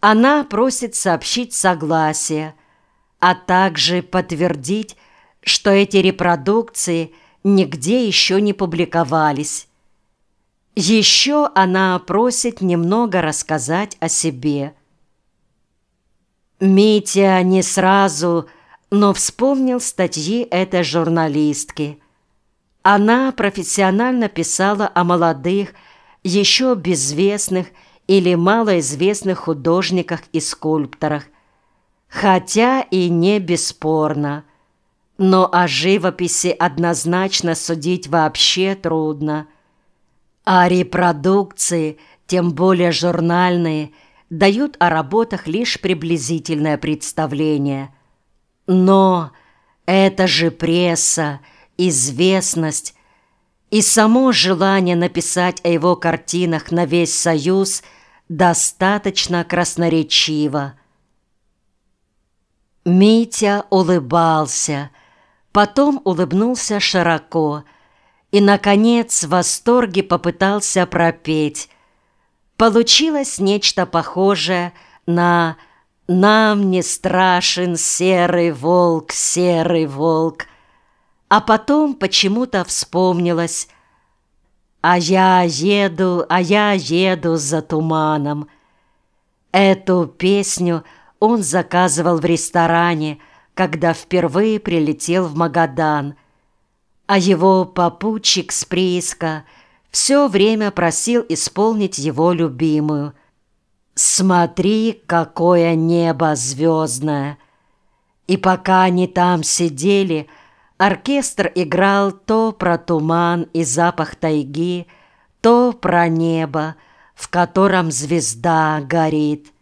Она просит сообщить согласие, а также подтвердить, что эти репродукции нигде еще не публиковались. Еще она просит немного рассказать о себе. Митя не сразу, но вспомнил статьи этой журналистки. Она профессионально писала о молодых, еще безвестных или малоизвестных художниках и скульпторах, хотя и не бесспорно. Но о живописи однозначно судить вообще трудно. А репродукции, тем более журнальные, дают о работах лишь приблизительное представление. Но это же пресса, известность и само желание написать о его картинах на весь Союз достаточно красноречиво. Митя улыбался, потом улыбнулся широко и, наконец, в восторге попытался пропеть. Получилось нечто похожее на «Нам не страшен серый волк, серый волк», а потом почему-то вспомнилось «А я еду, а я еду за туманом». Эту песню он заказывал в ресторане, когда впервые прилетел в Магадан, а его попутчик с прииска все время просил исполнить его любимую «Смотри, какое небо звездное!» И пока они там сидели – Оркестр играл то про туман и запах тайги, то про небо, в котором звезда горит.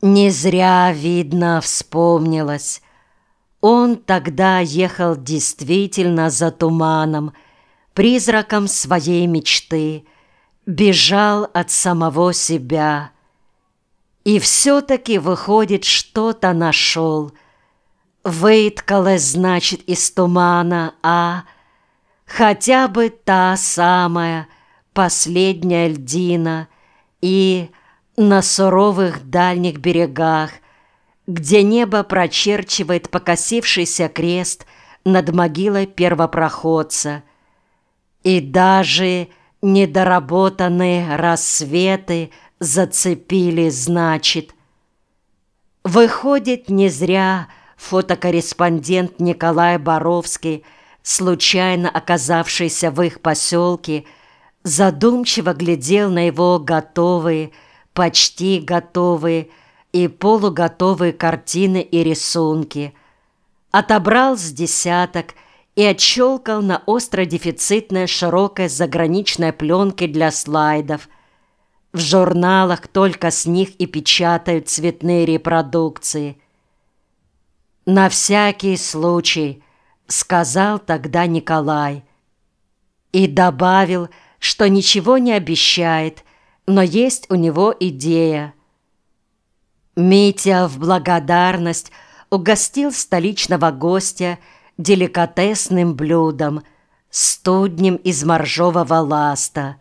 Не зря, видно, вспомнилось. Он тогда ехал действительно за туманом, призраком своей мечты, бежал от самого себя. И все-таки, выходит, что-то нашел — Выткалась, значит, из тумана, а хотя бы та самая последняя льдина и на суровых дальних берегах, где небо прочерчивает покосившийся крест над могилой первопроходца, и даже недоработанные рассветы зацепили, значит. Выходит, не зря фотокорреспондент Николай Боровский, случайно оказавшийся в их поселке, задумчиво глядел на его готовые, почти готовые и полуготовые картины и рисунки, отобрал с десяток и отщелкал на остродефицитной широкой заграничной пленке для слайдов. В журналах только с них и печатают цветные репродукции – «На всякий случай», — сказал тогда Николай. И добавил, что ничего не обещает, но есть у него идея. Митя в благодарность угостил столичного гостя деликатесным блюдом, студнем из моржового ласта.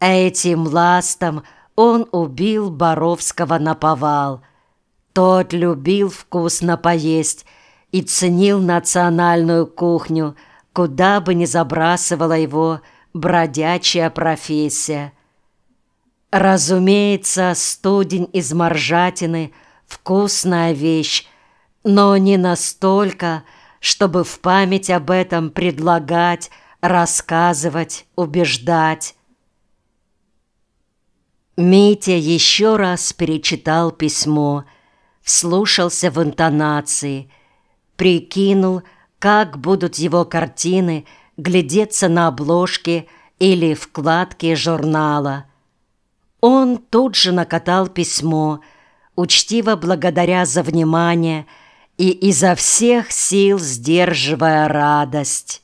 Этим ластом он убил Боровского наповал — тот любил вкусно поесть и ценил национальную кухню, куда бы ни забрасывала его бродячая профессия. Разумеется, студень из моржатины – вкусная вещь, но не настолько, чтобы в память об этом предлагать, рассказывать, убеждать. Митя еще раз перечитал письмо – вслушался в интонации, прикинул, как будут его картины глядеться на обложке или вкладке журнала. Он тут же накатал письмо, учтиво благодаря за внимание и изо всех сил сдерживая радость.